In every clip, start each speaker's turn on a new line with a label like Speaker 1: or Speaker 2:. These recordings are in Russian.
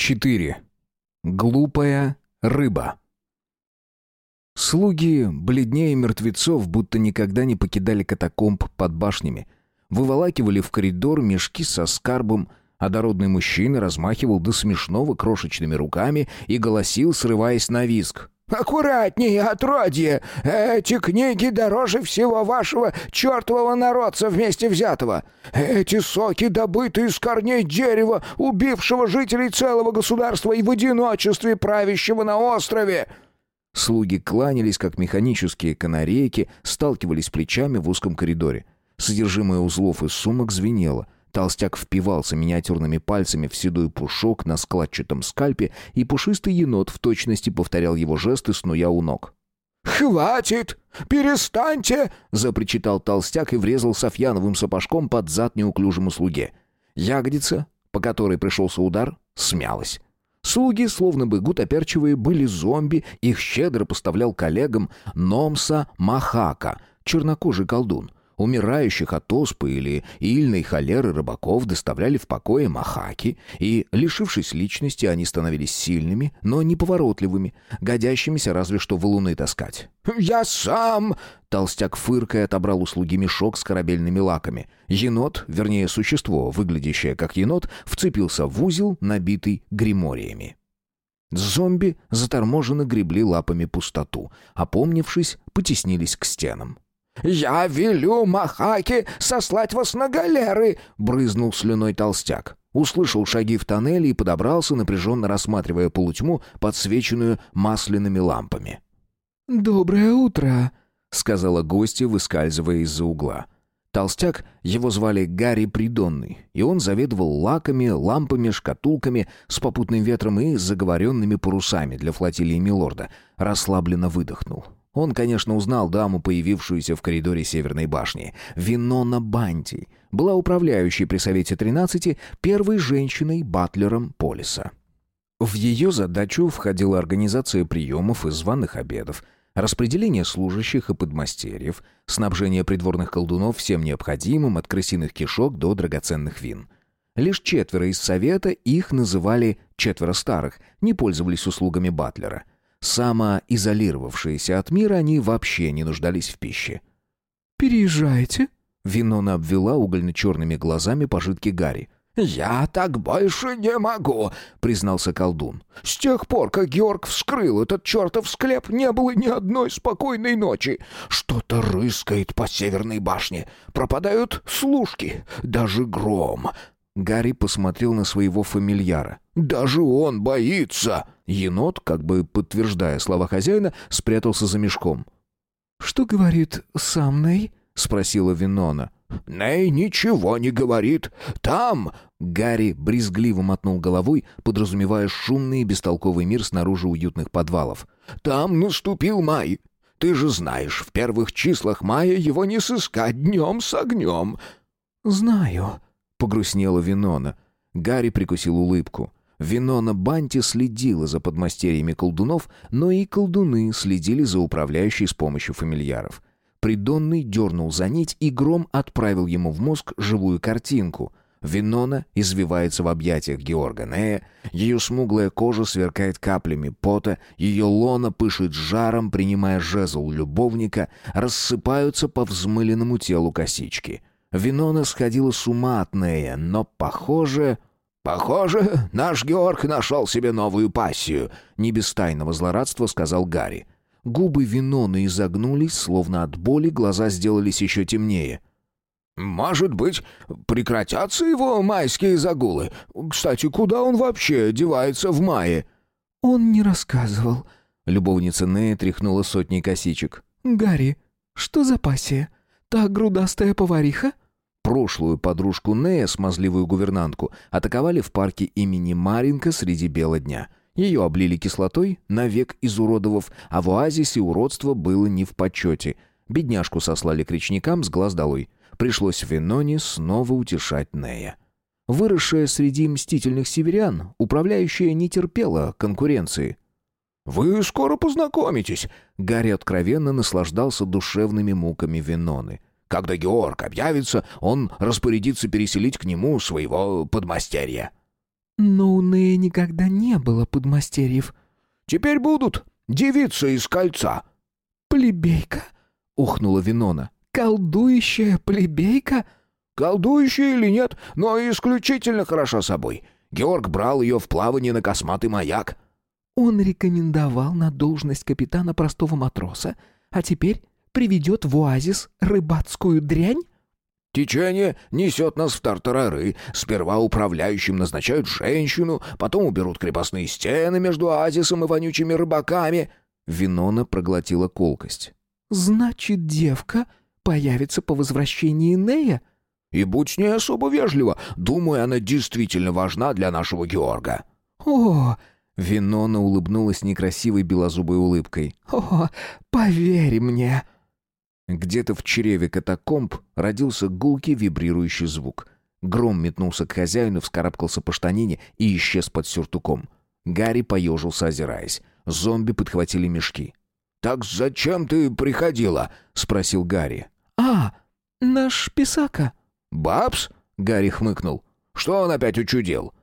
Speaker 1: 4. Глупая рыба. Слуги, бледнее мертвецов, будто никогда не покидали катакомб под башнями. Выволакивали в коридор мешки со скарбом, а дородный мужчина размахивал до смешного крошечными руками и голосил, срываясь на виск.
Speaker 2: «Аккуратнее, отродье! Эти книги дороже всего вашего чертового народца вместе взятого! Эти соки добыты из корней дерева, убившего жителей целого государства и в одиночестве правящего на острове!»
Speaker 1: Слуги кланялись, как механические канарейки, сталкивались плечами в узком коридоре. Содержимое узлов и сумок звенело — Толстяк впивался миниатюрными пальцами в седой пушок на складчатом скальпе, и пушистый енот в точности повторял его жесты, снуя у ног.
Speaker 2: «Хватит! Перестаньте!» — запричитал толстяк и врезал Софьяновым сапожком под зад неуклюжему слуге.
Speaker 1: Ягодица, по которой пришелся удар, смялась. Слуги, словно бы гутоперчивые, были зомби, их щедро поставлял коллегам Номса Махака, чернокожий колдун — Умирающих от оспы или ильной холеры рыбаков доставляли в покое махаки, и, лишившись личности, они становились сильными, но неповоротливыми, годящимися разве что валуны таскать.
Speaker 2: «Я сам!»
Speaker 1: Толстяк фыркой отобрал у слуги мешок с корабельными лаками. Енот, вернее существо, выглядящее как енот, вцепился в узел, набитый гримориями. Зомби заторможенно гребли лапами пустоту. Опомнившись, потеснились к стенам.
Speaker 2: «Я велю Махаке сослать вас на галеры!» — брызнул слюной толстяк.
Speaker 1: Услышал шаги в тоннеле и подобрался, напряженно рассматривая полутьму, подсвеченную масляными лампами.
Speaker 3: «Доброе утро», —
Speaker 1: сказала гостья, выскальзывая из-за угла. Толстяк, его звали Гарри Придонный, и он заведовал лаками, лампами, шкатулками с попутным ветром и заговоренными парусами для флотилии Милорда. Расслабленно выдохнул. Он, конечно, узнал даму, появившуюся в коридоре Северной башни. Винона Банти была управляющей при Совете 13 первой женщиной-батлером Полиса. В ее задачу входила организация приемов и званых обедов, распределение служащих и подмастерьев, снабжение придворных колдунов всем необходимым от крысиных кишок до драгоценных вин. Лишь четверо из Совета, их называли «четверо старых», не пользовались услугами батлера – Самоизолировавшиеся от мира, они вообще не нуждались в пище.
Speaker 3: «Переезжаете?»
Speaker 1: Винона обвела угольно-черными глазами пожитки Гарри.
Speaker 2: «Я так больше не могу», — признался колдун. «С тех пор, как Георг вскрыл этот чертов склеп, не было ни одной спокойной ночи. Что-то рыскает по северной башне. Пропадают служки, даже гром.
Speaker 1: Гарри посмотрел на своего фамильяра.
Speaker 2: «Даже он боится!»
Speaker 1: Енот, как бы подтверждая слова хозяина, спрятался за мешком.
Speaker 3: «Что говорит сам Ней?»
Speaker 1: — спросила Винона.
Speaker 2: «Ней ничего не говорит. Там...»
Speaker 1: Гарри брезгливо мотнул головой, подразумевая шумный и бестолковый мир снаружи уютных подвалов.
Speaker 2: «Там наступил май. Ты же знаешь, в первых числах мая его не сыскать днем с огнем».
Speaker 3: «Знаю»,
Speaker 1: Погрустнела Винона. Гарри прикусил улыбку. Винона Банти следила за подмастерьями колдунов, но и колдуны следили за управляющей с помощью фамильяров. Придонный дернул за нить, и гром отправил ему в мозг живую картинку. Винона извивается в объятиях Георга Нея, ее смуглая кожа сверкает каплями пота, ее лона пышет жаром, принимая жезл любовника, рассыпаются по взмыленному телу косички — Винона сходила с ума от Нея, но, похоже...
Speaker 2: «Похоже, наш Георг нашел себе новую пассию», — не без тайного злорадства сказал Гарри.
Speaker 1: Губы Виноны изогнулись, словно от боли глаза сделались еще темнее.
Speaker 2: «Может быть, прекратятся его майские загулы? Кстати, куда он вообще девается в мае?»
Speaker 3: «Он не рассказывал».
Speaker 1: Любовница Нея тряхнула сотней косичек.
Speaker 3: «Гарри, что за пассия? Та грудастая повариха?»
Speaker 1: Прошлую подружку Нея, смазливую гувернантку, атаковали в парке имени Маринка среди бела дня. Ее облили кислотой, навек изуродовав, а в оазисе уродство было не в почете. Бедняжку сослали к речникам с глаз долой. Пришлось Веноне снова утешать Нея. Выросшая среди мстительных северян, управляющая не терпела конкуренции.
Speaker 2: «Вы скоро познакомитесь!»
Speaker 1: Гарри откровенно наслаждался душевными муками Веноны.
Speaker 2: Когда Георг объявится, он распорядится переселить к нему своего подмастерья».
Speaker 3: Но у Нея никогда не было подмастерьев.
Speaker 2: «Теперь будут девицы из кольца».
Speaker 3: «Плебейка?» — ухнула Винона. «Колдующая плебейка?»
Speaker 2: «Колдующая или нет, но исключительно хороша собой. Георг брал ее в плавание на косматый маяк».
Speaker 3: «Он рекомендовал на должность капитана простого матроса, а теперь приведет в оазис рыбацкую дрянь?»
Speaker 2: Течение несет нас в тартарары. Сперва управляющим назначают женщину, потом уберут крепостные стены между оазисом и вонючими рыбаками».
Speaker 1: Винона проглотила колкость.
Speaker 3: «Значит, девка появится по возвращении Нея?»
Speaker 2: «И будь с ней особо вежливо. Думаю, она действительно важна для нашего Георга».
Speaker 3: «О!»
Speaker 1: Винона улыбнулась некрасивой белозубой улыбкой.
Speaker 3: «О, поверь мне!»
Speaker 1: Где-то в чреве катакомб родился гулкий вибрирующий звук. Гром метнулся к хозяину, вскарабкался по штанине и исчез под сюртуком. Гарри поежился, озираясь. Зомби подхватили мешки.
Speaker 2: «Так зачем ты приходила?» — спросил Гарри.
Speaker 3: «А, наш писака».
Speaker 2: «Бабс?» — Гарри хмыкнул. «Что он опять учудил?»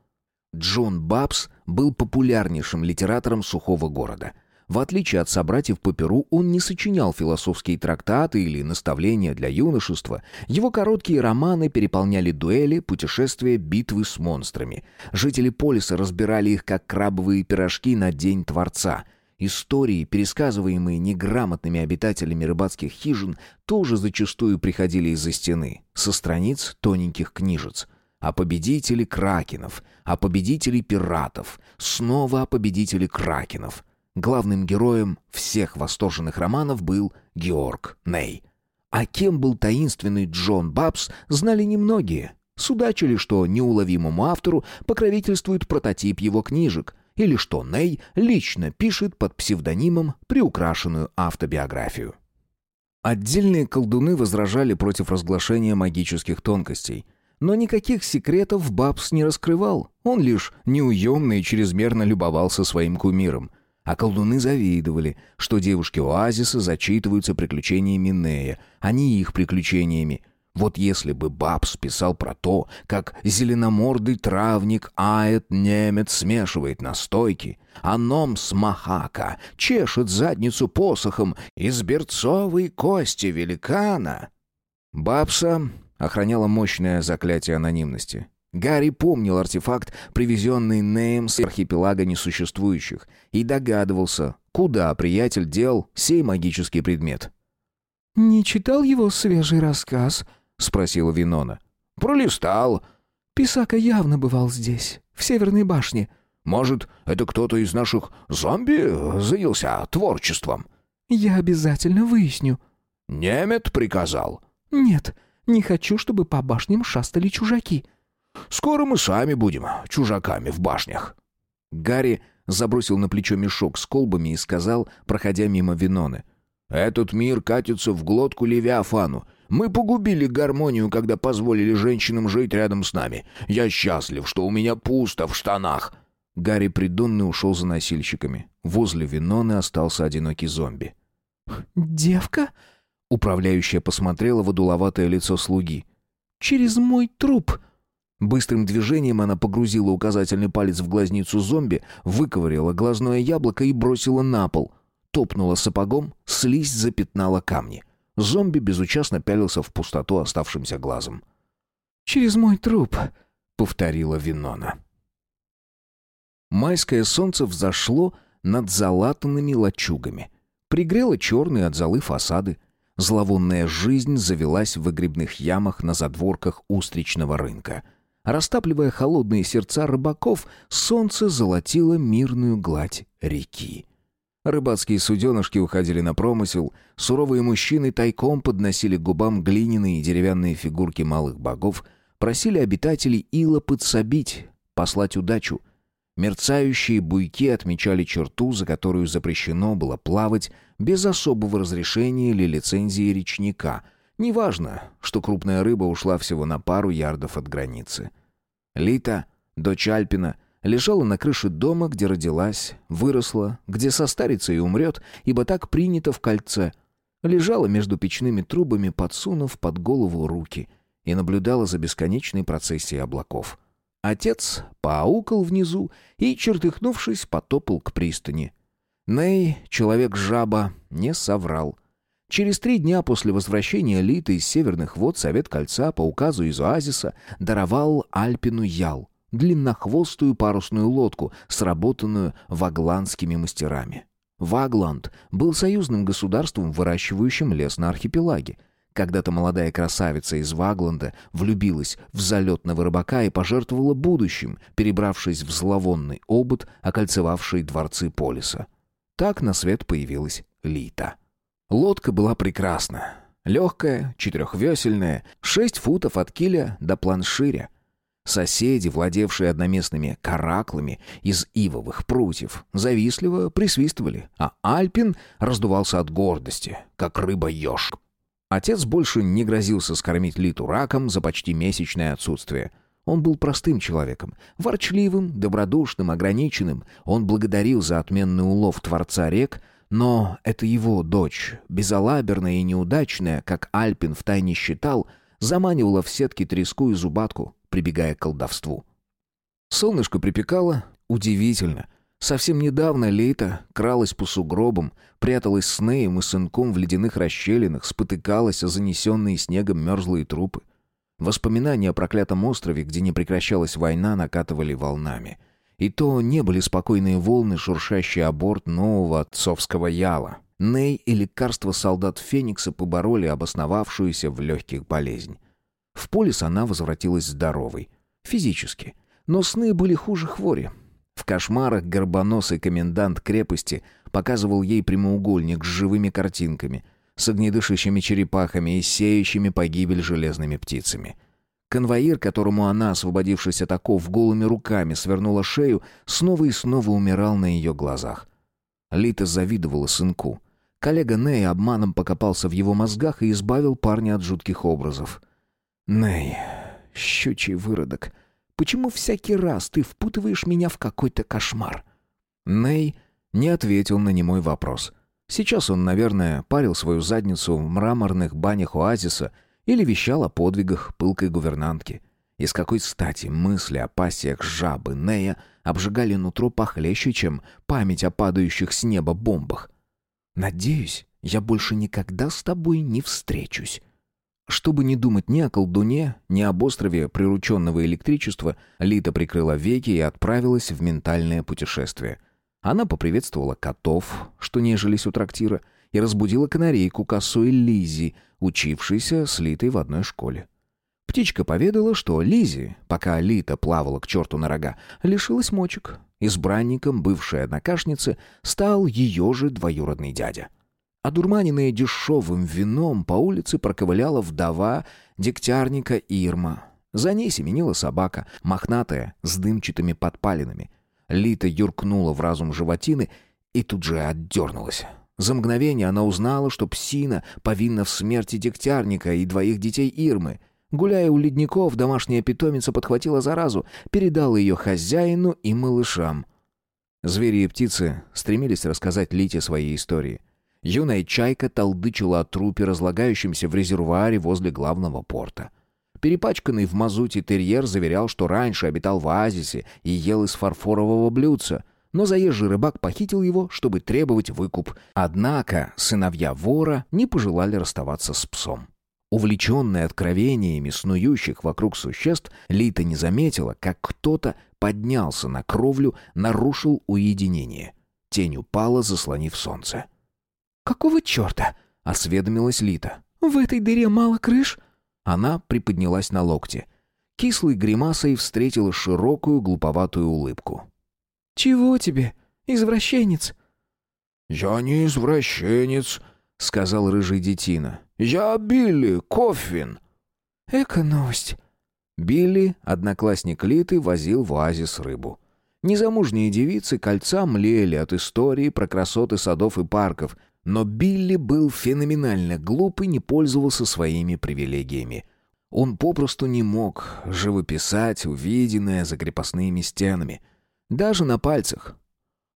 Speaker 1: Джон Бабс был популярнейшим литератором сухого города — в отличие от собратьев по Перу, он не сочинял философские трактаты или наставления для юношества. Его короткие романы переполняли дуэли, путешествия, битвы с монстрами. Жители полиса разбирали их как крабовые пирожки на День Творца. Истории, пересказываемые неграмотными обитателями рыбацких хижин, тоже зачастую приходили из-за стены, со страниц тоненьких книжец о победителе кракенов, о победителе пиратов, снова о победителе кракенов. Главным героем всех восторженных романов был Георг Ней. А кем был таинственный Джон Бабс, знали немногие. Судачили, что неуловимому автору покровительствует прототип его книжек, или что Ней лично пишет под псевдонимом приукрашенную автобиографию. Отдельные колдуны возражали против разглашения магических тонкостей. Но никаких секретов Бабс не раскрывал, он лишь неуемно и чрезмерно любовался своим кумиром. А колдуны завидовали, что девушки оазиса зачитываются приключениями Нея, а не их приключениями. Вот если бы Бабс писал про то, как зеленомордый травник Аэт немец смешивает настойки, а Номс Махака чешет задницу посохом из берцовой кости великана. Бабса охраняла мощное заклятие анонимности. Гарри помнил артефакт, привезенный Нейм с архипелага несуществующих, и догадывался, куда приятель дел сей магический предмет.
Speaker 3: «Не читал его свежий рассказ?» — спросила Винона.
Speaker 2: «Пролистал».
Speaker 3: «Писака явно бывал здесь, в Северной башне».
Speaker 2: «Может, это кто-то из наших зомби занялся творчеством?»
Speaker 3: «Я обязательно выясню».
Speaker 2: «Немет приказал?»
Speaker 3: «Нет, не хочу, чтобы по башням шастали чужаки».
Speaker 2: Скоро мы сами будем чужаками в башнях».
Speaker 1: Гарри забросил на плечо мешок с колбами и сказал, проходя мимо Виноны.
Speaker 2: «Этот мир катится в глотку Левиафану. Мы погубили гармонию, когда позволили женщинам жить рядом с нами. Я счастлив, что у меня пусто в штанах».
Speaker 1: Гарри придонный ушел за носильщиками. Возле Виноны остался одинокий зомби.
Speaker 3: «Девка?»
Speaker 1: Управляющая посмотрела в одуловатое лицо слуги.
Speaker 3: «Через мой труп!»
Speaker 1: Быстрым движением она погрузила указательный палец в глазницу зомби, выковыряла глазное яблоко и бросила на пол. Топнула сапогом, слизь запятнала камни. Зомби безучастно пялился в пустоту оставшимся глазом.
Speaker 3: «Через мой труп», —
Speaker 1: повторила Винона. Майское солнце взошло над залатанными лачугами. Пригрело черные от золы фасады. Зловонная жизнь завелась в выгребных ямах на задворках устричного рынка — Растапливая холодные сердца рыбаков, солнце золотило мирную гладь реки. Рыбацкие суденышки уходили на промысел, суровые мужчины тайком подносили к губам глиняные и деревянные фигурки малых богов, просили обитателей ила подсобить, послать удачу. Мерцающие буйки отмечали черту, за которую запрещено было плавать без особого разрешения или лицензии речника — Неважно, что крупная рыба ушла всего на пару ярдов от границы. Лита, дочь Альпина, лежала на крыше дома, где родилась, выросла, где состарится и умрет, ибо так принято в кольце. Лежала между печными трубами, подсунув под голову руки, и наблюдала за бесконечной процессией облаков. Отец поаукал внизу и, чертыхнувшись, потопал к пристани. Ней, человек-жаба, не соврал. Через три дня после возвращения Литы из северных вод Совет Кольца по указу из оазиса даровал Альпину Ял, длиннохвостую парусную лодку, сработанную вагландскими мастерами. Вагланд был союзным государством, выращивающим лес на архипелаге. Когда-то молодая красавица из Вагланда влюбилась в залетного рыбака и пожертвовала будущим, перебравшись в зловонный обод, окольцевавший дворцы Полиса. Так на свет появилась Лита. Лодка была прекрасна. Легкая, четырехвесельная, шесть футов от киля до планширя. Соседи, владевшие одноместными караклами из ивовых прутьев, завистливо присвистывали, а Альпин раздувался от гордости, как рыба-еж. Отец больше не грозился скормить Литу раком за почти месячное отсутствие — он был простым человеком, ворчливым, добродушным, ограниченным. Он благодарил за отменный улов Творца рек, но это его дочь, безалаберная и неудачная, как Альпин втайне считал, заманивала в сетки треску и зубатку, прибегая к колдовству. Солнышко припекало, удивительно. Совсем недавно Лейта кралась по сугробам, пряталась с Неем и сынком в ледяных расщелинах, спотыкалась о занесенные снегом мерзлые трупы. Воспоминания о проклятом острове, где не прекращалась война, накатывали волнами. И то не были спокойные волны, шуршащие борт нового отцовского яла. Ней и лекарства солдат Феникса побороли обосновавшуюся в легких болезнь. В полис она возвратилась здоровой. Физически. Но сны были хуже хвори. В кошмарах горбоносый комендант крепости показывал ей прямоугольник с живыми картинками — с огнедышащими черепахами и сеющими погибель железными птицами. Конвоир, которому она, освободившись от оков, голыми руками свернула шею, снова и снова умирал на ее глазах. Лита завидовала сынку. Коллега Ней обманом покопался в его мозгах и избавил парня от жутких образов. «Ней, щучий выродок, почему всякий раз ты впутываешь меня в какой-то кошмар?» Ней не ответил на немой вопрос. Сейчас он, наверное, парил свою задницу в мраморных банях оазиса или вещал о подвигах пылкой гувернантки. И с какой стати мысли о пассиях жабы Нея обжигали нутро похлеще, чем память о падающих с неба бомбах. «Надеюсь, я больше никогда с тобой не встречусь». Чтобы не думать ни о колдуне, ни об острове прирученного электричества, Лита прикрыла веки и отправилась в ментальное путешествие. Она поприветствовала котов, что нежились у трактира, и разбудила канарейку косой Лизи, учившейся Литой в одной школе. Птичка поведала, что Лизи, пока Лита плавала к черту на рога, лишилась мочек. Избранником бывшей однокашницы стал ее же двоюродный дядя. Одурманенная дешевым вином по улице проковыляла вдова дегтярника Ирма. За ней семенила собака, мохнатая, с дымчатыми подпалинами. Лита юркнула в разум животины и тут же отдернулась. За мгновение она узнала, что псина повинна в смерти дегтярника и двоих детей Ирмы. Гуляя у ледников, домашняя питомица подхватила заразу, передала ее хозяину и малышам. Звери и птицы стремились рассказать Лите свои истории. Юная чайка толдычила о трупе, разлагающемся в резервуаре возле главного порта. Перепачканный в мазуте терьер заверял, что раньше обитал в оазисе и ел из фарфорового блюдца. Но заезжий рыбак похитил его, чтобы требовать выкуп. Однако сыновья вора не пожелали расставаться с псом. Увлеченная откровениями снующих вокруг существ, Лита не заметила, как кто-то поднялся на кровлю, нарушил уединение. Тень упала, заслонив солнце.
Speaker 3: «Какого черта?»
Speaker 1: — осведомилась Лита.
Speaker 3: «В этой дыре мало крыш?»
Speaker 1: Она приподнялась на локте. Кислой гримасой встретила широкую глуповатую улыбку.
Speaker 3: «Чего тебе, извращенец?»
Speaker 2: «Я не извращенец», — сказал рыжий детина. «Я Билли Кофвин».
Speaker 3: «Эка новость».
Speaker 1: Билли, одноклассник Литы, возил в оазис рыбу. Незамужние девицы кольца млели от истории про красоты садов и парков, но Билли был феноменально глуп и не пользовался своими привилегиями. Он попросту не мог живописать увиденное за крепостными стенами. Даже на пальцах.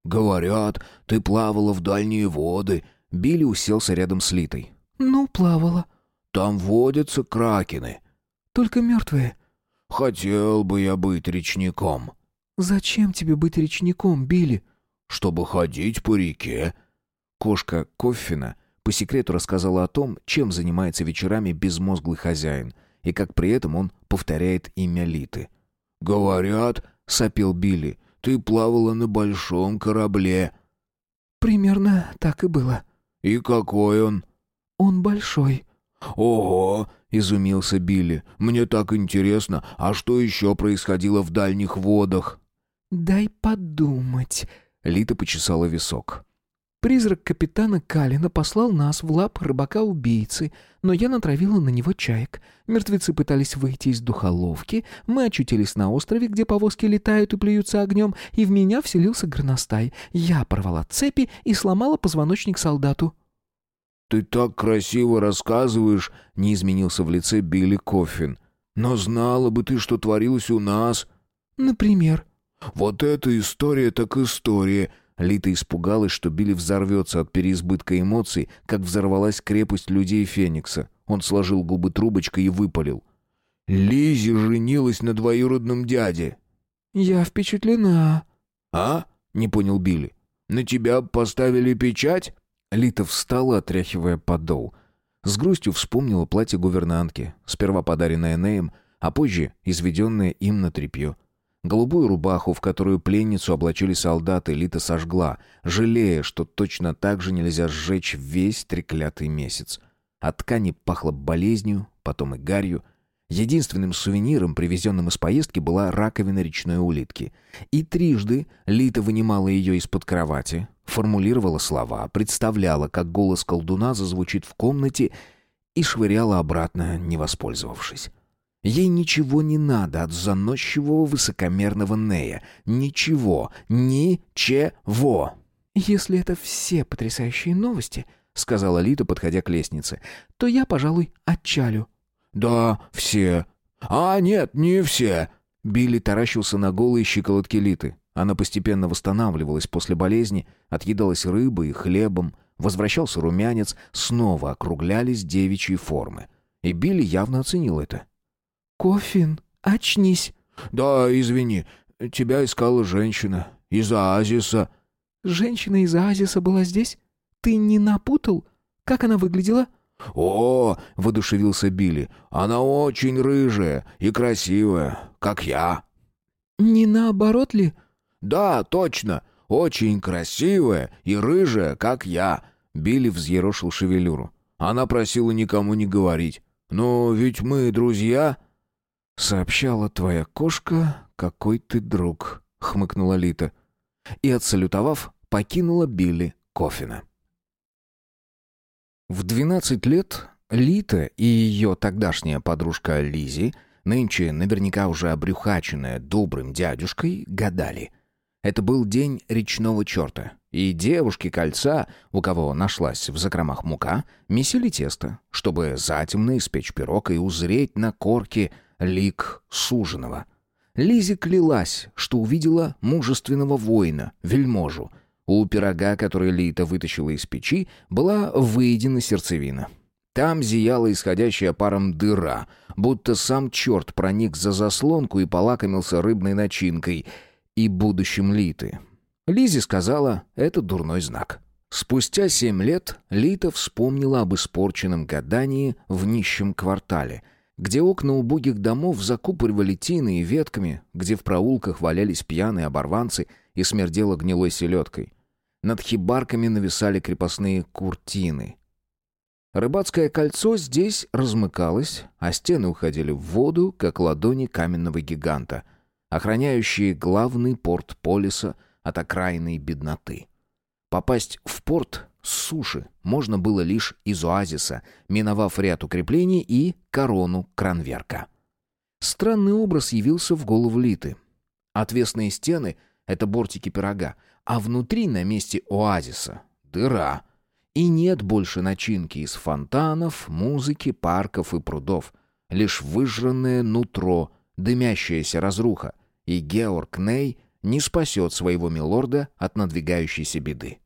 Speaker 2: «Говорят, ты плавала в дальние воды».
Speaker 1: Билли уселся рядом с Литой.
Speaker 3: «Ну, плавала».
Speaker 2: «Там водятся кракены».
Speaker 3: «Только мертвые».
Speaker 2: Хотел бы я быть речником».
Speaker 3: «Зачем тебе быть речником, Билли?»
Speaker 2: «Чтобы ходить по реке».
Speaker 1: Кошка Коффина по секрету рассказала о том, чем занимается вечерами безмозглый хозяин, и как при этом он повторяет имя Литы.
Speaker 2: «Говорят», — сопел Билли, — «ты плавала на большом корабле».
Speaker 3: «Примерно так и было».
Speaker 2: «И какой он?»
Speaker 3: «Он большой».
Speaker 2: «Ого!» — изумился Билли. «Мне так интересно, а что еще происходило в дальних водах?»
Speaker 3: «Дай подумать», —
Speaker 1: Лита почесала висок.
Speaker 3: Призрак капитана Калина послал нас в лап рыбака-убийцы, но я натравила на него чаек. Мертвецы пытались выйти из духоловки, мы очутились на острове, где повозки летают и плюются огнем, и в меня вселился горностай. Я порвала цепи и сломала позвоночник солдату.
Speaker 2: «Ты так красиво рассказываешь», — не изменился в лице Билли Коффин. «Но знала бы ты, что творилось у нас».
Speaker 3: «Например?»
Speaker 2: «Вот эта история так история»,
Speaker 1: Лита испугалась, что Билли взорвется от переизбытка эмоций, как взорвалась крепость людей Феникса. Он сложил губы трубочкой и выпалил.
Speaker 2: «Лизи женилась на двоюродном дяде».
Speaker 3: «Я впечатлена».
Speaker 2: «А?» — не понял Билли. «На тебя поставили печать?»
Speaker 1: Лита встала, отряхивая подол. С грустью вспомнила платье гувернантки, сперва подаренное Неем, а позже изведенное им на тряпье. Голубую рубаху, в которую пленницу облачили солдаты, Лита сожгла, жалея, что точно так же нельзя сжечь весь треклятый месяц. От ткани пахло болезнью, потом и гарью. Единственным сувениром, привезенным из поездки, была раковина речной улитки. И трижды Лита вынимала ее из-под кровати, формулировала слова, представляла, как голос колдуна зазвучит в комнате и швыряла обратно, не воспользовавшись. Ей ничего не надо от заносчивого высокомерного Нея. Ничего. Ничего.
Speaker 3: «Если это все потрясающие новости», — сказала Лита, подходя к лестнице, — «то я, пожалуй, отчалю».
Speaker 2: «Да, все. А, нет, не все».
Speaker 1: Билли таращился на голые щиколотки Литы. Она постепенно восстанавливалась после болезни, отъедалась рыбой и хлебом, возвращался румянец, снова округлялись девичьи формы. И Билли явно оценил это.
Speaker 3: «Кофин, очнись!»
Speaker 2: «Да, извини, тебя искала женщина из Оазиса».
Speaker 3: «Женщина из Оазиса была здесь? Ты не напутал? Как она выглядела?»
Speaker 2: «О!» — воодушевился Билли. «Она очень рыжая и красивая, как я».
Speaker 3: «Не наоборот ли?»
Speaker 2: «Да, точно. Очень красивая и рыжая, как я».
Speaker 1: Билли взъерошил шевелюру.
Speaker 2: «Она просила никому не говорить. Но ведь мы друзья».
Speaker 1: «Сообщала твоя кошка, какой ты друг», — хмыкнула Лита. И, отсалютовав, покинула Билли Кофина. В двенадцать лет Лита и ее тогдашняя подружка Лизи, нынче наверняка уже обрюхаченная добрым дядюшкой, гадали. Это был день речного черта, и девушки кольца, у кого нашлась в закромах мука, месили тесто, чтобы затемно испечь пирог и узреть на корке лик суженого. Лизи клялась, что увидела мужественного воина, вельможу. У пирога, который Лита вытащила из печи, была выедена сердцевина. Там зияла исходящая паром дыра, будто сам черт проник за заслонку и полакомился рыбной начинкой и будущим Литы. Лизи сказала, это дурной знак. Спустя семь лет Лита вспомнила об испорченном гадании в нищем квартале — где окна убогих домов закупоривали тины и ветками, где в проулках валялись пьяные оборванцы и смердело гнилой селедкой. Над хибарками нависали крепостные куртины. Рыбацкое кольцо здесь размыкалось, а стены уходили в воду, как ладони каменного гиганта, охраняющие главный порт полиса от окраинной бедноты. Попасть в порт с суши можно было лишь из оазиса, миновав ряд укреплений и корону Кранверка. Странный образ явился в голову Литы. Отвесные стены — это бортики пирога, а внутри, на месте оазиса, дыра. И нет больше начинки из фонтанов, музыки, парков и прудов. Лишь выжранное нутро, дымящаяся разруха. И Георг Ней не спасет своего милорда от надвигающейся беды.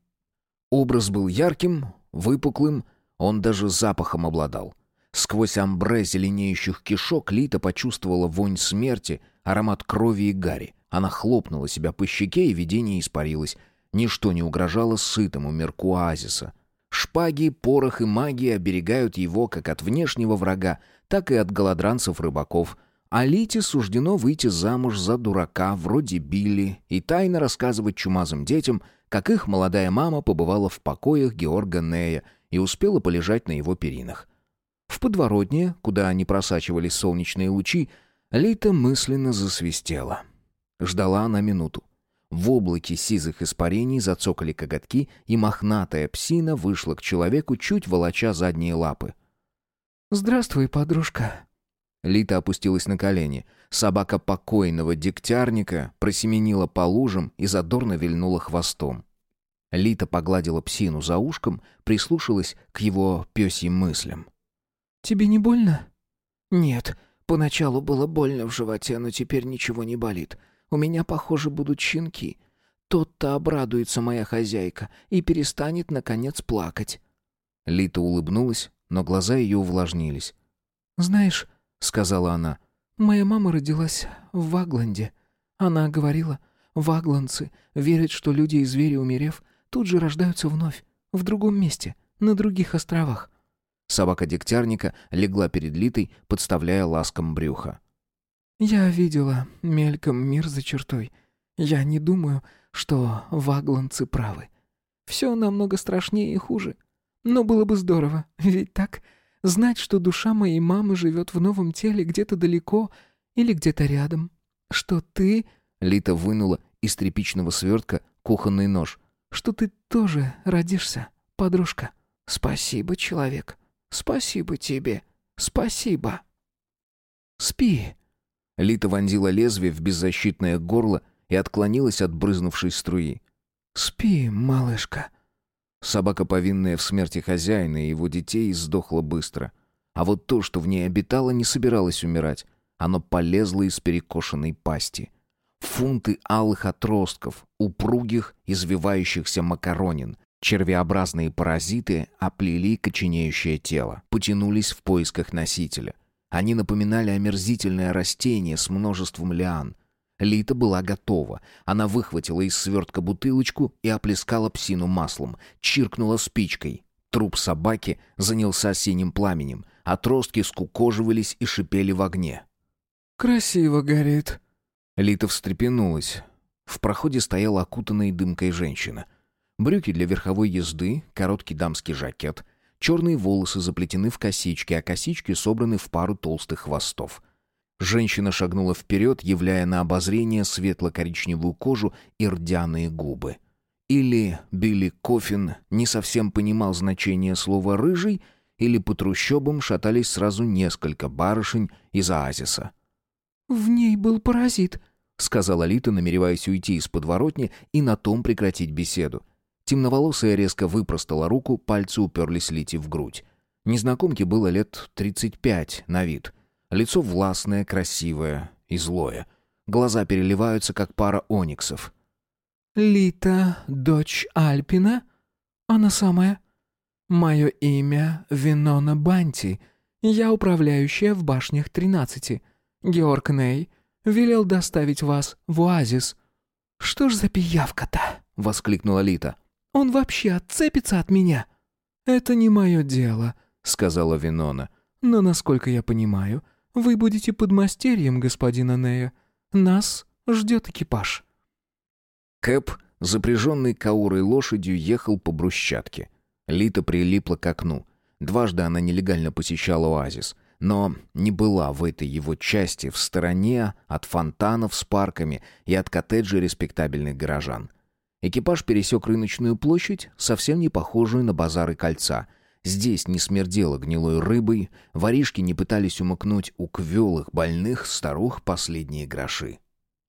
Speaker 1: Образ был ярким, выпуклым, он даже запахом обладал. Сквозь амбре зеленеющих кишок Лита почувствовала вонь смерти, аромат крови и гари. Она хлопнула себя по щеке, и видение испарилось. Ничто не угрожало сытому мирку оазиса. Шпаги, порох и магия оберегают его как от внешнего врага, так и от голодранцев-рыбаков. А Лите суждено выйти замуж за дурака вроде Билли и тайно рассказывать чумазым детям, как их молодая мама побывала в покоях Георга Нея и успела полежать на его перинах. В подворотне, куда не просачивались солнечные лучи, Лита мысленно засвистела. Ждала она минуту. В облаке сизых испарений зацокали коготки, и мохнатая псина вышла к человеку, чуть волоча задние лапы.
Speaker 3: «Здравствуй, подружка».
Speaker 1: Лита опустилась на колени. Собака покойного дегтярника просеменила по лужам и задорно вильнула хвостом. Лита погладила псину за ушком, прислушалась к его пёсьим мыслям.
Speaker 3: «Тебе не больно?»
Speaker 2: «Нет. Поначалу было больно в животе, но теперь ничего не болит. У меня, похоже, будут щенки. Тот-то обрадуется моя хозяйка и перестанет, наконец, плакать».
Speaker 1: Лита улыбнулась, но глаза ее увлажнились.
Speaker 3: «Знаешь», — сказала она, — «моя мама родилась в Вагланде. Она говорила, вагландцы верят, что люди и звери, умерев, тут же рождаются вновь, в другом месте, на других островах.
Speaker 1: Собака дегтярника легла перед Литой, подставляя ласком брюха.
Speaker 3: «Я видела мельком мир за чертой. Я не думаю, что вагланцы правы. Все намного страшнее и хуже. Но было бы здорово, ведь так? Знать, что душа моей мамы живет в новом теле где-то далеко или где-то рядом. Что ты...»
Speaker 1: Лита вынула из тряпичного свертка кухонный нож.
Speaker 3: «Что ты тоже родишься, подружка».
Speaker 2: «Спасибо, человек», Спасибо тебе. Спасибо.
Speaker 3: Спи.
Speaker 1: Лита вонзила лезвие в беззащитное горло и отклонилась от брызнувшей струи.
Speaker 3: Спи, малышка.
Speaker 1: Собака, повинная в смерти хозяина и его детей, сдохла быстро. А вот то, что в ней обитало, не собиралось умирать. Оно полезло из перекошенной пасти. Фунты алых отростков, упругих, извивающихся макаронин, Червеобразные паразиты оплели коченеющее тело, потянулись в поисках носителя. Они напоминали омерзительное растение с множеством лиан. Лита была готова. Она выхватила из свертка бутылочку и оплескала псину маслом, чиркнула спичкой. Труп собаки занялся синим пламенем. Отростки скукоживались и шипели в огне.
Speaker 3: «Красиво горит».
Speaker 1: Лита встрепенулась. В проходе стояла окутанная дымкой женщина. Брюки для верховой езды, короткий дамский жакет, черные волосы заплетены в косички, а косички собраны в пару толстых хвостов. Женщина шагнула вперед, являя на обозрение светло-коричневую кожу и рдяные губы. Или Билли Кофин не совсем понимал значение слова «рыжий», или по трущобам шатались сразу несколько барышень из оазиса.
Speaker 3: «В ней был паразит», —
Speaker 1: сказала Лита, намереваясь уйти из подворотни и на том прекратить беседу. Темноволосая резко выпростала руку, пальцы уперлись Лите в грудь. Незнакомке было лет тридцать пять на вид. Лицо властное, красивое и злое. Глаза переливаются, как пара ониксов.
Speaker 3: «Лита, дочь Альпина? Она самая. Мое имя Винона Банти. Я управляющая в башнях тринадцати. Георг Ней велел доставить вас в оазис». «Что ж за пиявка-то?» — воскликнула Лита. Он вообще отцепится от меня?» «Это не мое дело», — сказала Винона. «Но, насколько я понимаю, вы будете подмастерьем господина Нея. Нас ждет экипаж».
Speaker 1: Кэп, запряженный каурой лошадью, ехал по брусчатке. Лита прилипла к окну. Дважды она нелегально посещала оазис, но не была в этой его части в стороне от фонтанов с парками и от коттеджей респектабельных горожан. Экипаж пересек рыночную площадь, совсем не похожую на базары кольца. Здесь не смердело гнилой рыбой, воришки не пытались умыкнуть у квелых больных старух последние гроши.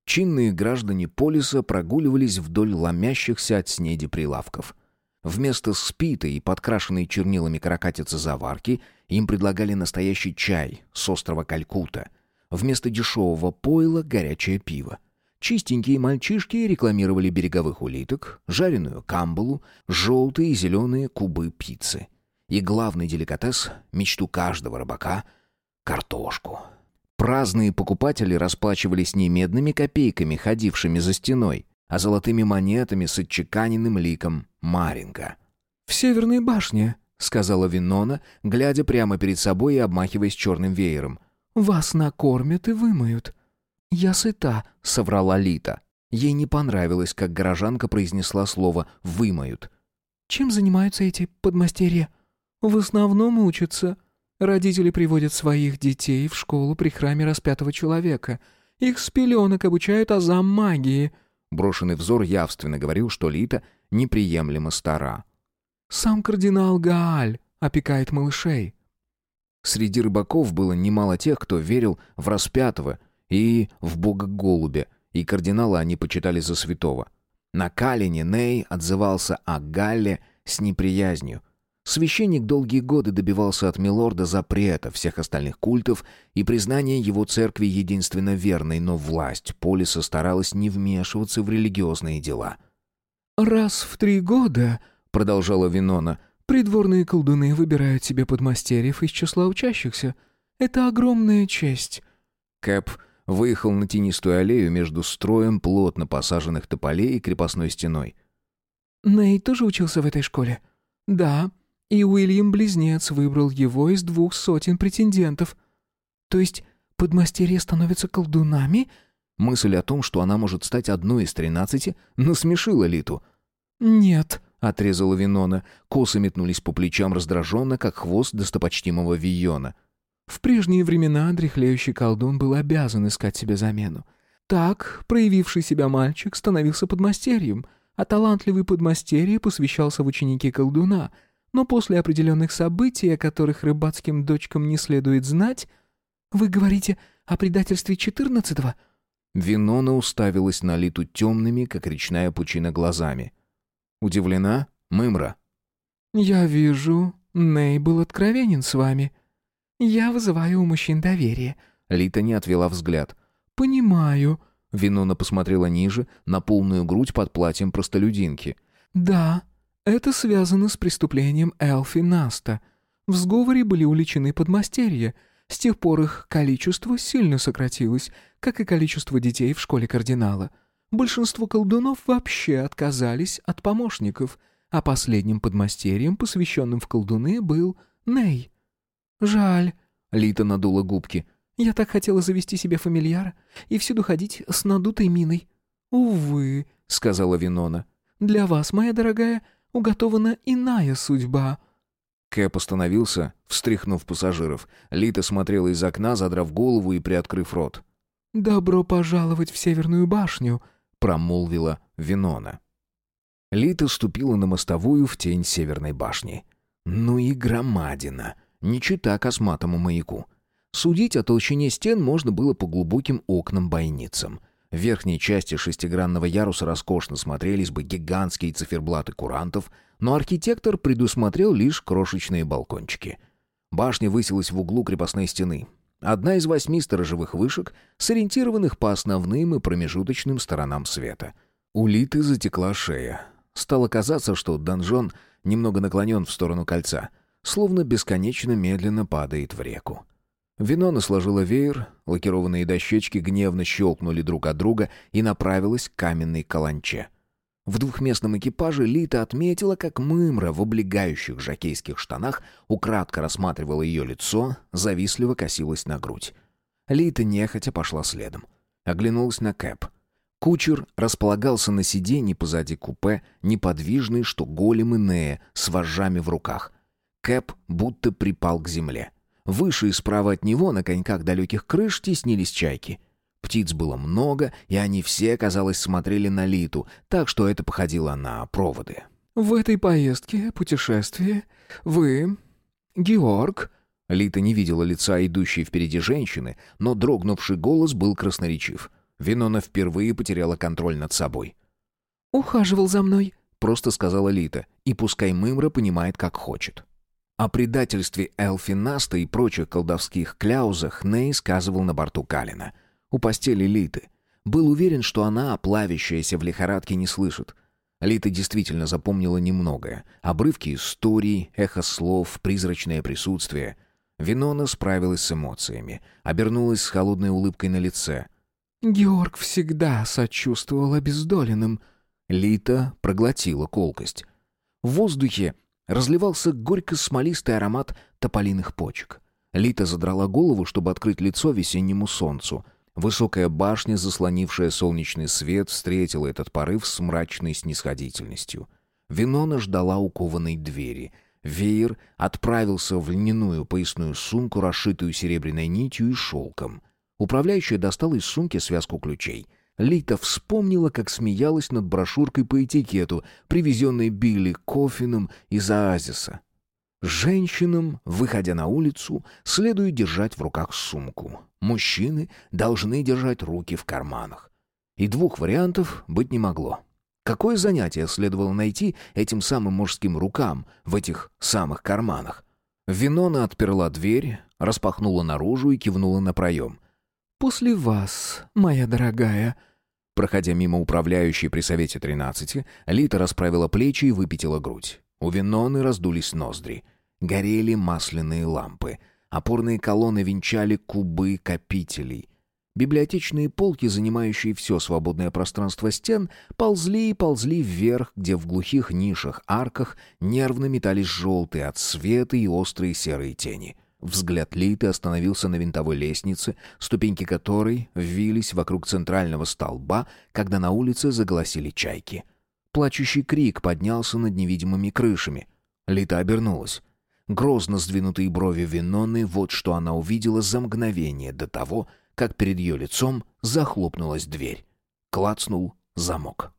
Speaker 1: Чинные граждане полиса прогуливались вдоль ломящихся от снеди прилавков. Вместо спитой и подкрашенной чернилами каракатицы заварки им предлагали настоящий чай с острова Калькутта. Вместо дешевого пойла горячее пиво. Чистенькие мальчишки рекламировали береговых улиток, жареную камбалу, желтые и зеленые кубы пиццы. И главный деликатес, мечту каждого рыбака — картошку. Праздные покупатели расплачивались не медными копейками, ходившими за стеной, а золотыми монетами с отчеканенным ликом Маринка.
Speaker 3: «В Северной башне», —
Speaker 1: сказала Винона, глядя прямо перед собой и обмахиваясь черным веером.
Speaker 3: «Вас накормят и вымоют». «Я сыта», — соврала Лита. Ей не понравилось, как горожанка произнесла слово «вымоют». «Чем занимаются эти подмастерья?» «В основном учатся. Родители приводят своих детей в школу при храме распятого человека. Их с пеленок обучают азам магии».
Speaker 1: Брошенный взор явственно говорил, что Лита неприемлемо стара.
Speaker 3: «Сам кардинал Гааль опекает малышей».
Speaker 1: Среди рыбаков было немало тех, кто верил в распятого и в бога-голубя, и кардинала они почитали за святого. На Калине Ней отзывался о Галле с неприязнью. Священник долгие годы добивался от Милорда запрета всех остальных культов и признания его церкви единственно верной, но власть Полиса старалась не вмешиваться в религиозные дела.
Speaker 3: «Раз в три года», — продолжала Винона, — «придворные колдуны выбирают себе подмастерьев из числа учащихся. Это огромная честь».
Speaker 1: Кэп выехал на тенистую аллею между строем плотно посаженных тополей и крепостной стеной.
Speaker 3: «Ней тоже учился в этой школе?» «Да», и Уильям-близнец выбрал его из двух сотен претендентов. То есть подмастерья становятся колдунами?
Speaker 1: Мысль о том, что она может стать одной из тринадцати, насмешила Литу.
Speaker 3: «Нет», —
Speaker 1: отрезала Винона. Косы метнулись по плечам раздраженно, как хвост достопочтимого Вийона.
Speaker 3: «В прежние времена дряхлеющий колдун был обязан искать себе замену. Так проявивший себя мальчик становился подмастерьем, а талантливый подмастерье посвящался в ученики колдуна — но после определенных событий, о которых рыбацким дочкам не следует знать... Вы говорите о предательстве четырнадцатого?»
Speaker 1: Винона уставилась на Литу темными, как речная пучина, глазами. «Удивлена, Мымра?»
Speaker 3: «Я вижу, Ней был откровенен с вами. Я вызываю у мужчин доверие».
Speaker 1: Лита не отвела взгляд.
Speaker 3: «Понимаю».
Speaker 1: Винона посмотрела ниже, на полную грудь под платьем простолюдинки.
Speaker 3: «Да, это связано с преступлением Элфи Наста. В сговоре были уличены подмастерья. С тех пор их количество сильно сократилось, как и количество детей в школе кардинала. Большинство колдунов вообще отказались от помощников, а последним подмастерьем, посвященным в колдуны, был Ней. «Жаль», — Лита надула губки, — «я так хотела завести себе фамильяра и всюду ходить с надутой миной». «Увы», — сказала Винона, — «для вас, моя дорогая, — уготована иная судьба».
Speaker 1: Кэп остановился, встряхнув пассажиров. Лита смотрела из окна, задрав голову и приоткрыв рот.
Speaker 3: «Добро пожаловать в Северную башню», — промолвила Винона.
Speaker 1: Лита ступила на мостовую в тень Северной башни. Ну и громадина, не чита косматому маяку. Судить о толщине стен можно было по глубоким окнам-бойницам. В верхней части шестигранного яруса роскошно смотрелись бы гигантские циферблаты курантов, но архитектор предусмотрел лишь крошечные балкончики. Башня высилась в углу крепостной стены. Одна из восьми сторожевых вышек, сориентированных по основным и промежуточным сторонам света. У Литы затекла шея. Стало казаться, что донжон немного наклонен в сторону кольца, словно бесконечно медленно падает в реку. Вино сложила веер, лакированные дощечки гневно щелкнули друг от друга и направилась к каменной каланче. В двухместном экипаже Лита отметила, как Мымра в облегающих жакейских штанах украдко рассматривала ее лицо, завистливо косилась на грудь. Лита нехотя пошла следом. Оглянулась на Кэп. Кучер располагался на сиденье позади купе, неподвижный, что голем Инея, с вожжами в руках. Кэп будто припал к земле. Выше и справа от него на коньках далеких крыш теснились чайки. Птиц было много, и они все, казалось, смотрели на Литу, так что это походило на проводы.
Speaker 3: «В этой поездке, путешествии, вы, Георг...»
Speaker 1: Лита не видела лица идущей впереди женщины, но дрогнувший голос был красноречив. Винона впервые потеряла контроль над собой.
Speaker 3: «Ухаживал за мной», —
Speaker 1: просто сказала Лита, и пускай Мымра понимает, как хочет. О предательстве Элфи Наста и прочих колдовских кляузах Ней сказывал на борту Калина. У постели Литы. Был уверен, что она, плавящаяся в лихорадке, не слышит. Лита действительно запомнила немногое. Обрывки историй, эхо слов, призрачное присутствие. Винона справилась с эмоциями, обернулась с холодной улыбкой на лице.
Speaker 3: «Георг всегда сочувствовал обездоленным».
Speaker 1: Лита проглотила колкость. В воздухе разливался горько-смолистый аромат тополиных почек. Лита задрала голову, чтобы открыть лицо весеннему солнцу — Высокая башня, заслонившая солнечный свет, встретила этот порыв с мрачной снисходительностью. Винона ждала у кованой двери. Веер отправился в льняную поясную сумку, расшитую серебряной нитью и шелком. Управляющая достала из сумки связку ключей. Лита вспомнила, как смеялась над брошюркой по этикету, привезенной Билли Кофином из Оазиса. Женщинам, выходя на улицу, следует держать в руках сумку. Мужчины должны держать руки в карманах. И двух вариантов быть не могло. Какое занятие следовало найти этим самым мужским рукам в этих самых карманах? Винона отперла дверь, распахнула наружу и кивнула на проем.
Speaker 3: «После вас, моя дорогая»,
Speaker 1: Проходя мимо управляющей при Совете тринадцати, Лита расправила плечи и выпятила грудь. У Виноны раздулись ноздри. Горели масляные лампы. Опорные колонны венчали кубы копителей. Библиотечные полки, занимающие все свободное пространство стен, ползли и ползли вверх, где в глухих нишах, арках нервно метались желтые от света и острые серые тени. Взгляд Литы остановился на винтовой лестнице, ступеньки которой ввились вокруг центрального столба, когда на улице заголосили чайки — Плачущий крик поднялся над невидимыми крышами. Лита обернулась. Грозно сдвинутые брови Виноны, вот что она увидела за мгновение до того, как перед ее лицом захлопнулась дверь. Клацнул замок.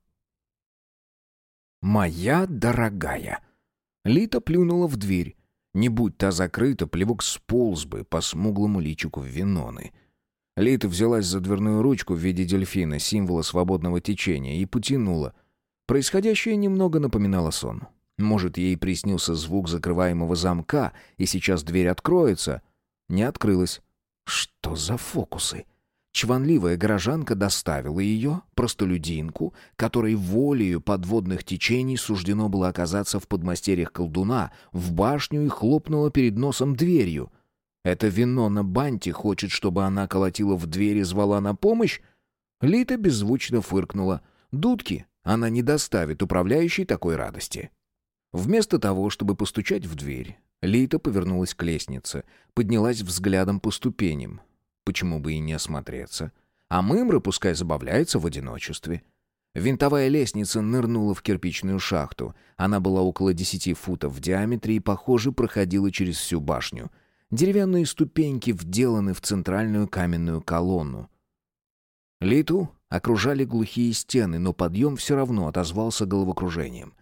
Speaker 1: «Моя дорогая!» Лита плюнула в дверь. Не будь та закрыта, плевок сполз бы по смуглому личику Виноны. Лита взялась за дверную ручку в виде дельфина, символа свободного течения, и потянула — Происходящее немного напоминало сон. Может, ей приснился звук закрываемого замка, и сейчас дверь откроется. Не открылась. Что за фокусы? Чванливая горожанка доставила ее, простолюдинку, которой волею подводных течений суждено было оказаться в подмастерьях колдуна, в башню и хлопнула перед носом дверью. Это вино на банте хочет, чтобы она колотила в дверь и звала на помощь? Лита беззвучно фыркнула. Дудки, она не доставит управляющей такой радости. Вместо того, чтобы постучать в дверь, Лита повернулась к лестнице, поднялась взглядом по ступеням. Почему бы и не осмотреться? А Мымра пускай забавляется в одиночестве. Винтовая лестница нырнула в кирпичную шахту. Она была около десяти футов в диаметре и, похоже, проходила через всю башню. Деревянные ступеньки вделаны в центральную каменную колонну. Литу окружали глухие стены, но подъем все равно отозвался головокружением.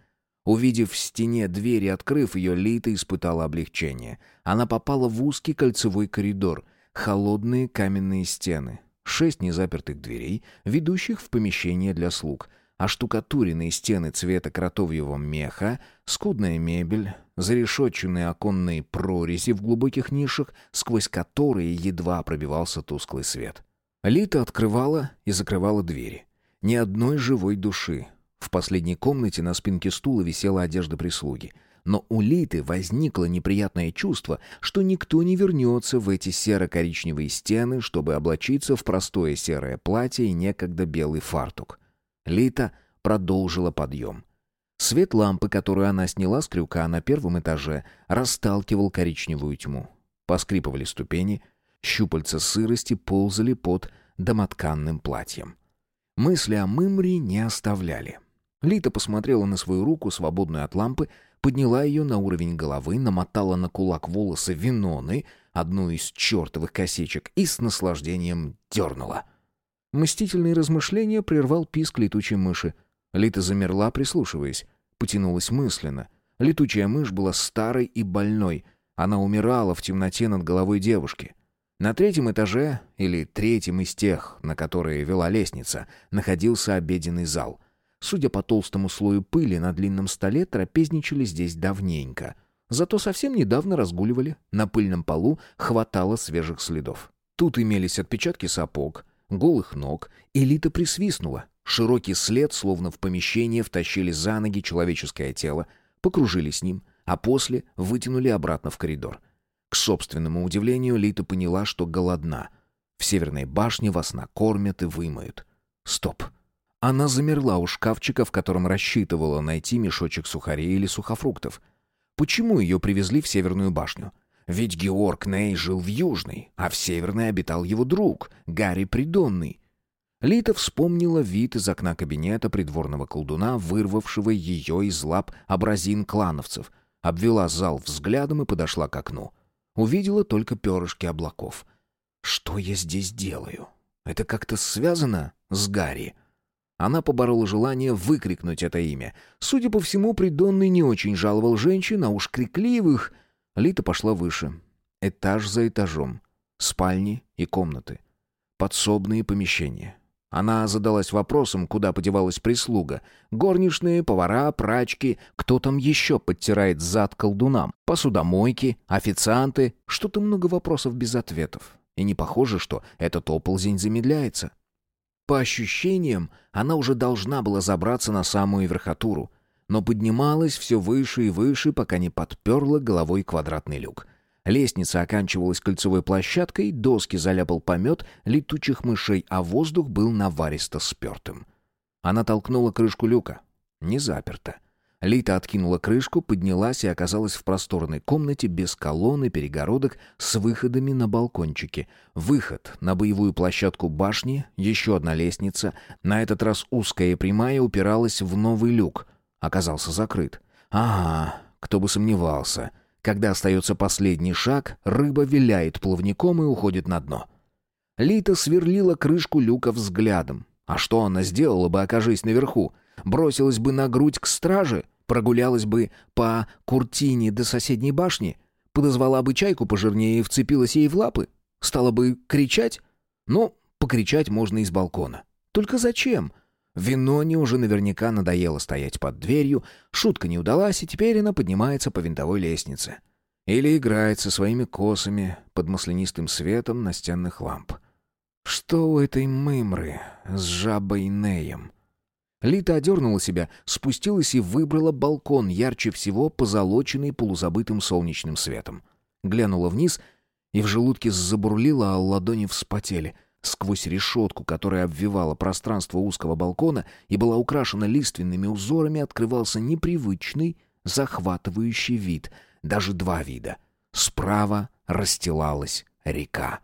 Speaker 1: Увидев в стене дверь и открыв ее, Лита испытала облегчение. Она попала в узкий кольцевой коридор, холодные каменные стены, шесть незапертых дверей, ведущих в помещение для слуг, а штукатуренные стены цвета кротовьего меха, скудная мебель, зарешетченные оконные прорези в глубоких нишах, сквозь которые едва пробивался тусклый свет. Лита открывала и закрывала двери. Ни одной живой души. В последней комнате на спинке стула висела одежда прислуги. Но у Литы возникло неприятное чувство, что никто не вернется в эти серо-коричневые стены, чтобы облачиться в простое серое платье и некогда белый фартук. Лита продолжила подъем. Свет лампы, которую она сняла с крюка на первом этаже, расталкивал коричневую тьму. Поскрипывали ступени — Щупальца сырости ползали под домотканным платьем. Мысли о Мымре не оставляли. Лита посмотрела на свою руку, свободную от лампы, подняла ее на уровень головы, намотала на кулак волосы Виноны, одну из чертовых косичек, и с наслаждением дернула. Мстительные размышления прервал писк летучей мыши. Лита замерла, прислушиваясь. Потянулась мысленно. Летучая мышь была старой и больной. Она умирала в темноте над головой девушки. На третьем этаже, или третьем из тех, на которые вела лестница, находился обеденный зал. Судя по толстому слою пыли на длинном столе, трапезничали здесь давненько. Зато совсем недавно разгуливали. На пыльном полу хватало свежих следов. Тут имелись отпечатки сапог, голых ног, элита присвистнула. Широкий след, словно в помещение, втащили за ноги человеческое тело, покружили с ним, а после вытянули обратно в коридор. К собственному удивлению, Лита поняла, что голодна. В северной башне вас накормят и вымоют. Стоп. Она замерла у шкафчика, в котором рассчитывала найти мешочек сухарей или сухофруктов. Почему ее привезли в северную башню? Ведь Георг Ней жил в Южной, а в Северной обитал его друг, Гарри Придонный. Лита вспомнила вид из окна кабинета придворного колдуна, вырвавшего ее из лап образин клановцев, обвела зал взглядом и подошла к окну. Увидела только перышки облаков. «Что я здесь делаю? Это как-то связано с Гарри?» Она поборола желание выкрикнуть это имя. Судя по всему, придонный не очень жаловал женщин, а уж крикливых... Лита пошла выше. Этаж за этажом. Спальни и комнаты. Подсобные помещения. Она задалась вопросом, куда подевалась прислуга. Горничные, повара, прачки, кто там еще подтирает зад колдунам? Посудомойки, официанты. Что-то много вопросов без ответов. И не похоже, что этот оползень замедляется. По ощущениям, она уже должна была забраться на самую верхотуру, но поднималась все выше и выше, пока не подперла головой квадратный люк. Лестница оканчивалась кольцевой площадкой, доски заляпал помет летучих мышей, а воздух был наваристо спертым. Она толкнула крышку люка. Не заперто. Лита откинула крышку, поднялась и оказалась в просторной комнате без колонн и перегородок с выходами на балкончики. Выход на боевую площадку башни, еще одна лестница, на этот раз узкая и прямая, упиралась в новый люк. Оказался закрыт. Ага, кто бы сомневался. — когда остается последний шаг, рыба виляет плавником и уходит на дно. Лита сверлила крышку люка взглядом. А что она сделала бы, окажись наверху? Бросилась бы на грудь к страже? Прогулялась бы по куртине до соседней башни? Подозвала бы чайку пожирнее и вцепилась ей в лапы? Стала бы кричать? Ну, покричать можно из балкона. Только зачем? — Виноне уже наверняка надоело стоять под дверью, шутка не удалась, и теперь она поднимается по винтовой лестнице. Или играет со своими косами под маслянистым светом настенных ламп. Что у этой мымры с жабой Неем? Лита одернула себя, спустилась и выбрала балкон, ярче всего позолоченный полузабытым солнечным светом. Глянула вниз, и в желудке забурлила, а ладони вспотели — Сквозь решетку, которая обвивала пространство узкого балкона и была украшена лиственными узорами, открывался непривычный, захватывающий вид. Даже два вида. Справа расстилалась река.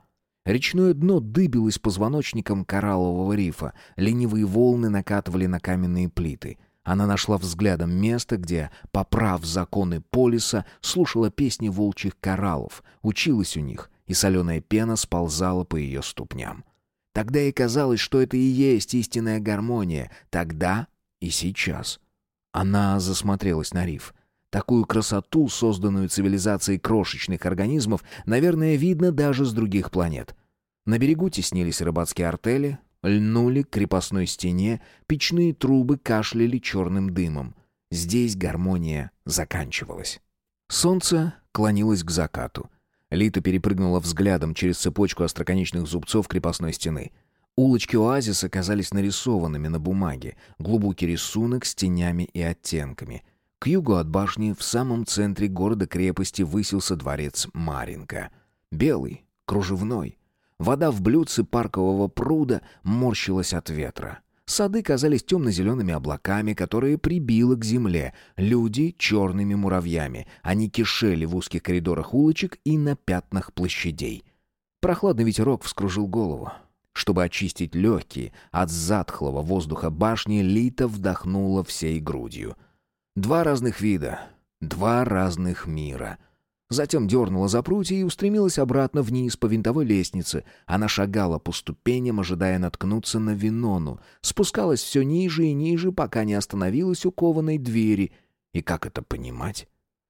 Speaker 1: Речное дно дыбилось позвоночником кораллового рифа. Ленивые волны накатывали на каменные плиты. Она нашла взглядом место, где, поправ законы полиса, слушала песни волчьих кораллов, училась у них, и соленая пена сползала по ее ступням. Тогда ей казалось, что это и есть истинная гармония. Тогда и сейчас. Она засмотрелась на риф. Такую красоту, созданную цивилизацией крошечных организмов, наверное, видно даже с других планет. На берегу теснились рыбацкие артели, льнули к крепостной стене, печные трубы кашляли черным дымом. Здесь гармония заканчивалась. Солнце клонилось к закату. Лита перепрыгнула взглядом через цепочку остроконечных зубцов крепостной стены. Улочки оазиса казались нарисованными на бумаге, глубокий рисунок с тенями и оттенками. К югу от башни, в самом центре города-крепости, высился дворец Маринка. Белый, кружевной. Вода в блюдце паркового пруда морщилась от ветра. Сады казались темно-зелеными облаками, которые прибило к земле. Люди — черными муравьями. Они кишели в узких коридорах улочек и на пятнах площадей. Прохладный ветерок вскружил голову. Чтобы очистить легкие от затхлого воздуха башни, Лита вдохнула всей грудью. Два разных вида, два разных мира — Затем дернула за прутья и устремилась обратно вниз по винтовой лестнице. Она шагала по ступеням, ожидая наткнуться на Винону. Спускалась все ниже и ниже, пока не остановилась у кованой двери. И как это понимать?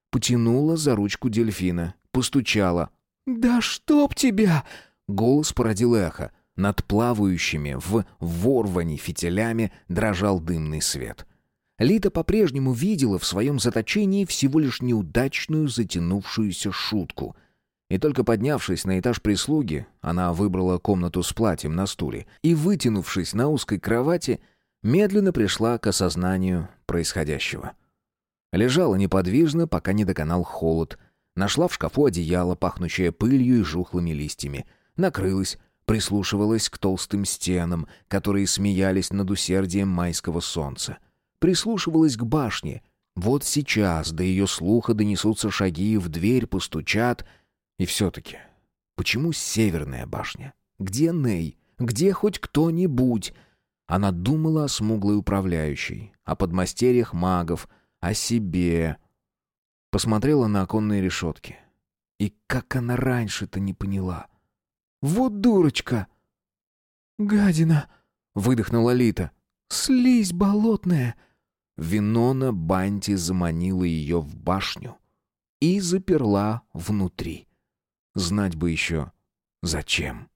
Speaker 1: Потянула за ручку дельфина, постучала. «Да чтоб тебя!» Голос породил эхо. Над плавающими в ворвани фитилями дрожал дымный свет. Лита по-прежнему видела в своем заточении всего лишь неудачную затянувшуюся шутку. И только поднявшись на этаж прислуги, она выбрала комнату с платьем на стуле и, вытянувшись на узкой кровати, медленно пришла к осознанию происходящего. Лежала неподвижно, пока не доконал холод. Нашла в шкафу одеяло, пахнущее пылью и жухлыми листьями. Накрылась, прислушивалась к толстым стенам, которые смеялись над усердием майского солнца. Прислушивалась к башне. Вот сейчас до ее слуха донесутся шаги, в дверь постучат. И все-таки, почему северная башня? Где Ней? Где хоть кто-нибудь? Она думала о смуглой управляющей, о подмастерьях магов, о себе. Посмотрела на оконные решетки. И как она раньше-то не поняла. Вот дурочка!»
Speaker 3: «Гадина!»
Speaker 1: — выдохнула Лита.
Speaker 3: «Слизь болотная!»
Speaker 1: Винона Банти заманила ее в башню и заперла внутри. Знать бы еще, зачем.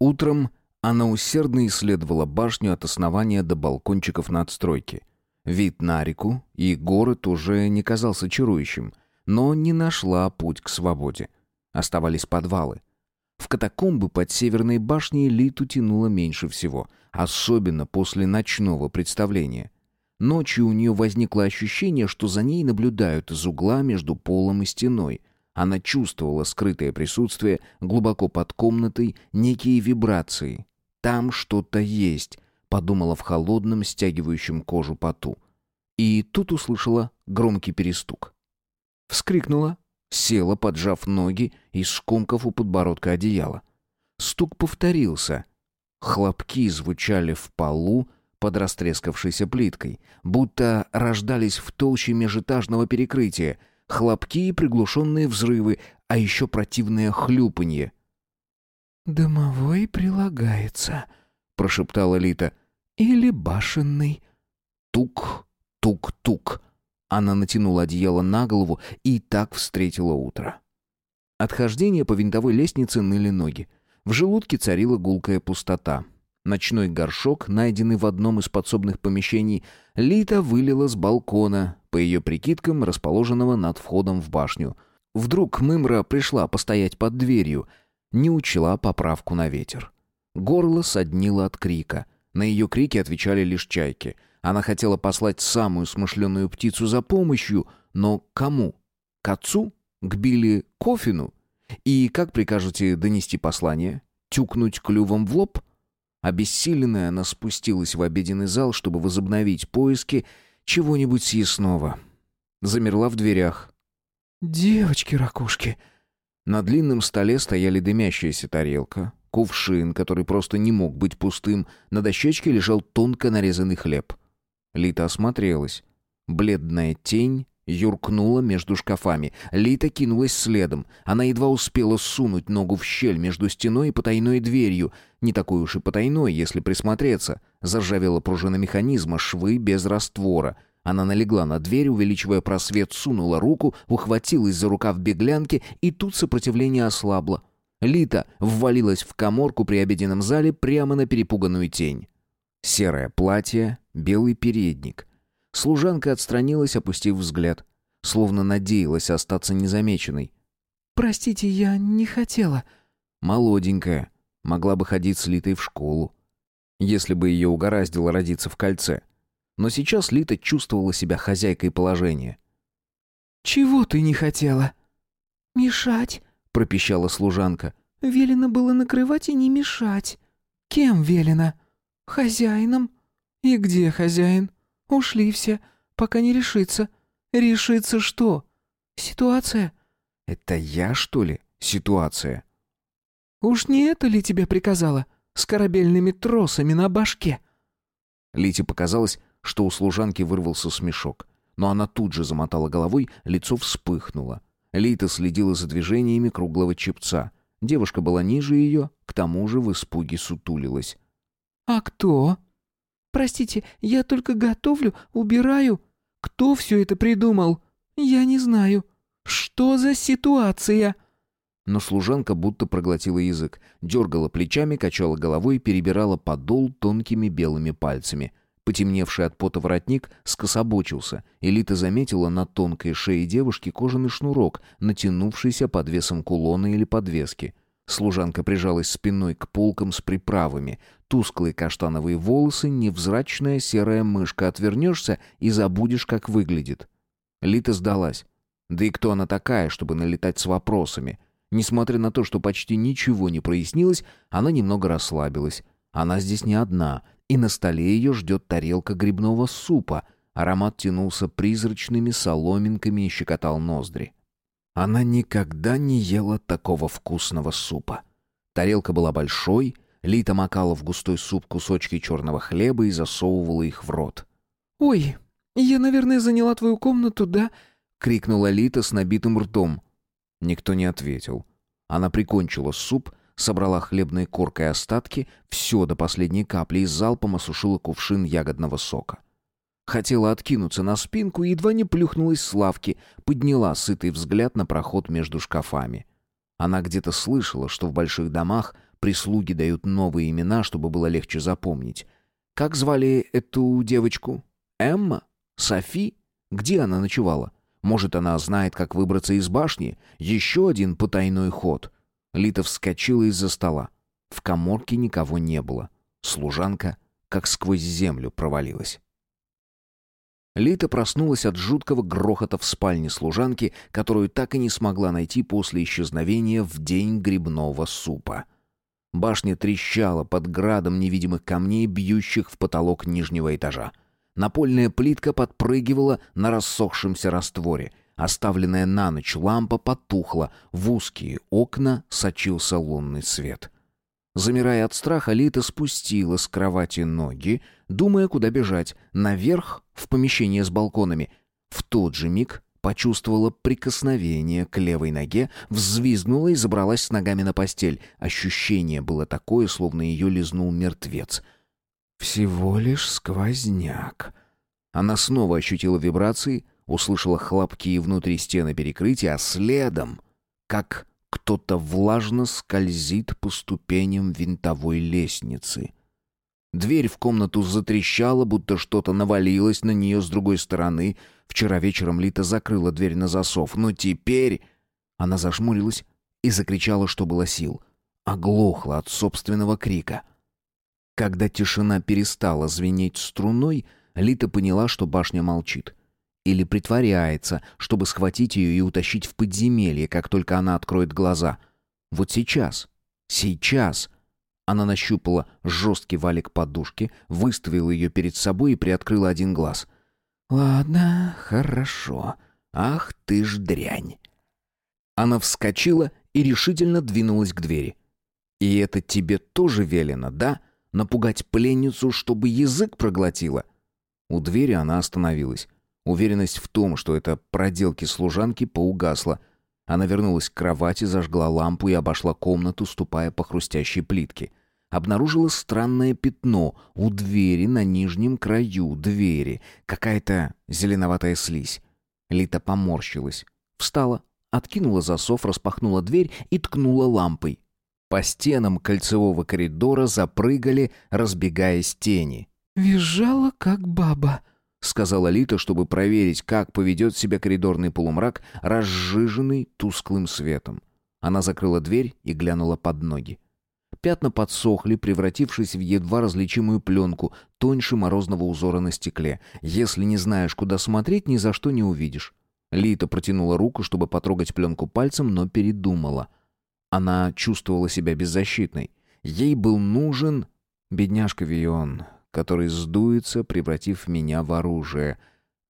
Speaker 1: Утром она усердно исследовала башню от основания до балкончиков надстройки. Вид на реку и город уже не казался чарующим, но не нашла путь к свободе. Оставались подвалы. В катакомбы под Северной башней Литу тянуло меньше всего, особенно после ночного представления. Ночью у нее возникло ощущение, что за ней наблюдают из угла между полом и стеной. Она чувствовала скрытое присутствие глубоко под комнатой, некие вибрации. «Там что-то есть», — подумала в холодном, стягивающем кожу поту. И тут услышала громкий перестук. Вскрикнула, села, поджав ноги и скомкав у подбородка одеяла. Стук повторился. Хлопки звучали в полу под растрескавшейся плиткой, будто рождались в толще межэтажного перекрытия. Хлопки и приглушенные взрывы, а еще противное хлюпанье.
Speaker 3: «Домовой прилагается», — прошептала Лита. «Или башенный».
Speaker 1: Тук, тук-тук. Она натянула одеяло на голову и так встретила утро. Отхождение по винтовой лестнице ныли ноги. В желудке царила гулкая пустота. Ночной горшок, найденный в одном из подсобных помещений, Лита вылила с балкона, по ее прикидкам, расположенного над входом в башню. Вдруг Мымра пришла постоять под дверью, не учла поправку на ветер. Горло соднило от крика. На ее крики отвечали лишь чайки — она хотела послать самую смышленую птицу за помощью, но кому? К отцу? К Билли Кофину? И как прикажете донести послание? Тюкнуть клювом в лоб? Обессиленная, она спустилась в обеденный зал, чтобы возобновить поиски чего-нибудь съестного. Замерла в дверях.
Speaker 3: «Девочки-ракушки!»
Speaker 1: На длинном столе стояли дымящаяся тарелка, кувшин, который просто не мог быть пустым, на дощечке лежал тонко нарезанный хлеб. Лита осмотрелась. Бледная тень юркнула между шкафами. Лита кинулась следом. Она едва успела сунуть ногу в щель между стеной и потайной дверью. Не такой уж и потайной, если присмотреться. Заржавела пружина механизма, швы без раствора. Она налегла на дверь, увеличивая просвет, сунула руку, ухватилась за рукав беглянки, и тут сопротивление ослабло. Лита ввалилась в коморку при обеденном зале прямо на перепуганную тень. Серое платье, белый передник. Служанка отстранилась, опустив взгляд, словно надеялась остаться незамеченной.
Speaker 3: «Простите, я не хотела».
Speaker 1: Молоденькая, могла бы ходить с Литой в школу, если бы ее угораздило родиться в кольце. Но сейчас Лита чувствовала себя хозяйкой положения.
Speaker 3: «Чего ты не хотела?» «Мешать», — пропищала служанка. «Велено было накрывать и не мешать». «Кем велено?» «Хозяином». «И где хозяин?» «Ушли все, пока не решится». «Решится что?» «Ситуация».
Speaker 1: «Это я, что ли? Ситуация?»
Speaker 3: «Уж не это ли тебе приказала? С корабельными тросами на башке?»
Speaker 1: Лите показалось, что у служанки вырвался смешок. Но она тут же замотала головой, лицо вспыхнуло. Лита следила за движениями круглого чепца. Девушка была ниже ее, к тому же в испуге сутулилась.
Speaker 3: «А кто?» «Простите, я только готовлю, убираю. Кто все это придумал? Я не знаю. Что за ситуация?»
Speaker 1: Но служанка будто проглотила язык, дергала плечами, качала головой и перебирала подол тонкими белыми пальцами. Потемневший от пота воротник скособочился, и Лита заметила на тонкой шее девушки кожаный шнурок, натянувшийся под весом кулона или подвески. Служанка прижалась спиной к полкам с приправами. Тусклые каштановые волосы, невзрачная серая мышка. Отвернешься и забудешь, как выглядит. Лита сдалась. Да и кто она такая, чтобы налетать с вопросами? Несмотря на то, что почти ничего не прояснилось, она немного расслабилась. Она здесь не одна, и на столе ее ждет тарелка грибного супа. Аромат тянулся призрачными соломинками и щекотал ноздри. Она никогда не ела такого вкусного супа. Тарелка была большой, Лита макала в густой суп кусочки черного хлеба и засовывала их в рот.
Speaker 3: «Ой, я, наверное, заняла твою комнату, да?»
Speaker 1: — крикнула Лита с набитым ртом. Никто не ответил. Она прикончила суп, собрала хлебной коркой остатки, все до последней капли и залпом осушила кувшин ягодного сока. Хотела откинуться на спинку и едва не плюхнулась с лавки, подняла сытый взгляд на проход между шкафами. Она где-то слышала, что в больших домах прислуги дают новые имена, чтобы было легче запомнить. Как звали эту девочку? Эмма? Софи? Где она ночевала? Может, она знает, как выбраться из башни? Еще один потайной ход. Лита вскочила из-за стола. В коморке никого не было. Служанка как сквозь землю провалилась. Лита проснулась от жуткого грохота в спальне служанки, которую так и не смогла найти после исчезновения в день грибного супа. Башня трещала под градом невидимых камней, бьющих в потолок нижнего этажа. Напольная плитка подпрыгивала на рассохшемся растворе. Оставленная на ночь лампа потухла, в узкие окна сочился лунный свет. Замирая от страха, Лита спустила с кровати ноги, думая, куда бежать, наверх, в помещение с балконами. В тот же миг почувствовала прикосновение к левой ноге, взвизгнула и забралась с ногами на постель. Ощущение было такое, словно ее лизнул мертвец. Всего лишь сквозняк. Она снова ощутила вибрации, услышала хлопки внутри стены перекрытия, а следом, как кто-то влажно скользит по ступеням винтовой лестницы. Дверь в комнату затрещала, будто что-то навалилось на нее с другой стороны. Вчера вечером Лита закрыла дверь на засов, но теперь... Она зажмурилась и закричала, что было сил. Оглохла от собственного крика. Когда тишина перестала звенеть струной, Лита поняла, что башня молчит. Или притворяется, чтобы схватить ее и утащить в подземелье, как только она откроет глаза. Вот сейчас, сейчас... Она нащупала жесткий валик подушки, выставила ее перед собой и приоткрыла один глаз. «Ладно, хорошо. Ах ты ж дрянь!» Она вскочила и решительно двинулась к двери. «И это тебе тоже велено, да? Напугать пленницу, чтобы язык проглотила?» У двери она остановилась. Уверенность в том, что это проделки служанки, поугасла. Она вернулась к кровати, зажгла лампу и обошла комнату, ступая по хрустящей плитке. Обнаружила странное пятно у двери на нижнем краю двери. Какая-то зеленоватая слизь. Лита поморщилась. Встала, откинула засов, распахнула дверь и ткнула лампой. По стенам кольцевого коридора запрыгали, разбегаясь тени.
Speaker 3: «Визжала, как баба», —
Speaker 1: сказала Лита, чтобы проверить, как поведет себя коридорный полумрак, разжиженный тусклым светом. Она закрыла дверь и глянула под ноги. Пятна подсохли, превратившись в едва различимую пленку, тоньше морозного узора на стекле. Если не знаешь, куда смотреть, ни за что не увидишь. Лита протянула руку, чтобы потрогать пленку пальцем, но передумала. Она чувствовала себя беззащитной. Ей был нужен... Бедняжка Вион, который сдуется, превратив меня в оружие.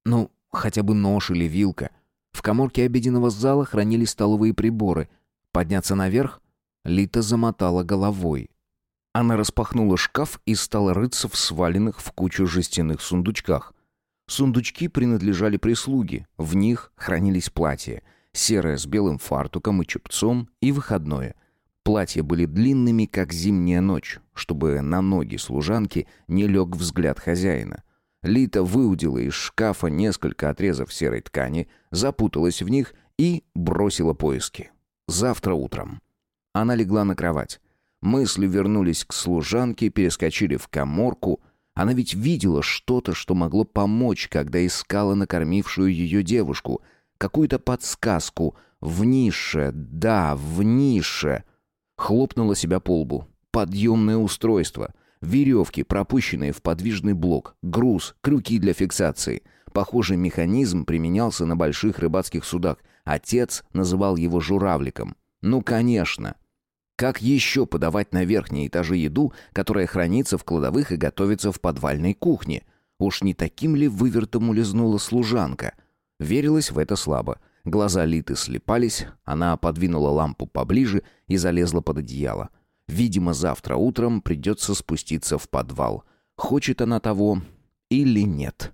Speaker 1: Ну, хотя бы нож или вилка. В коморке обеденного зала хранились столовые приборы. Подняться наверх? Лита замотала головой. Она распахнула шкаф и стала рыться в сваленных в кучу жестяных сундучках. Сундучки принадлежали прислуге, в них хранились платья, серое с белым фартуком и чепцом и выходное. Платья были длинными, как зимняя ночь, чтобы на ноги служанки не лег взгляд хозяина. Лита выудила из шкафа несколько отрезов серой ткани, запуталась в них и бросила поиски. Завтра утром. Она легла на кровать. Мысли вернулись к служанке, перескочили в коморку. Она ведь видела что-то, что могло помочь, когда искала накормившую ее девушку. Какую-то подсказку. В нише, да, в нише. Хлопнула себя по лбу. Подъемное устройство. Веревки, пропущенные в подвижный блок. Груз, крюки для фиксации. Похожий механизм применялся на больших рыбацких судах. Отец называл его журавликом. Ну, конечно. Как еще подавать на верхние этажи еду, которая хранится в кладовых и готовится в подвальной кухне? Уж не таким ли вывертом улизнула служанка? Верилась в это слабо. Глаза Литы слепались, она подвинула лампу поближе и залезла под одеяло. Видимо, завтра утром придется спуститься в подвал. Хочет она того или нет.